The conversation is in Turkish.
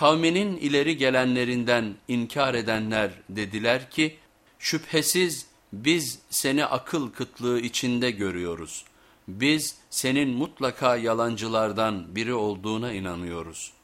Kavminin ileri gelenlerinden inkar edenler dediler ki, şüphesiz biz seni akıl kıtlığı içinde görüyoruz. Biz senin mutlaka yalancılardan biri olduğuna inanıyoruz.''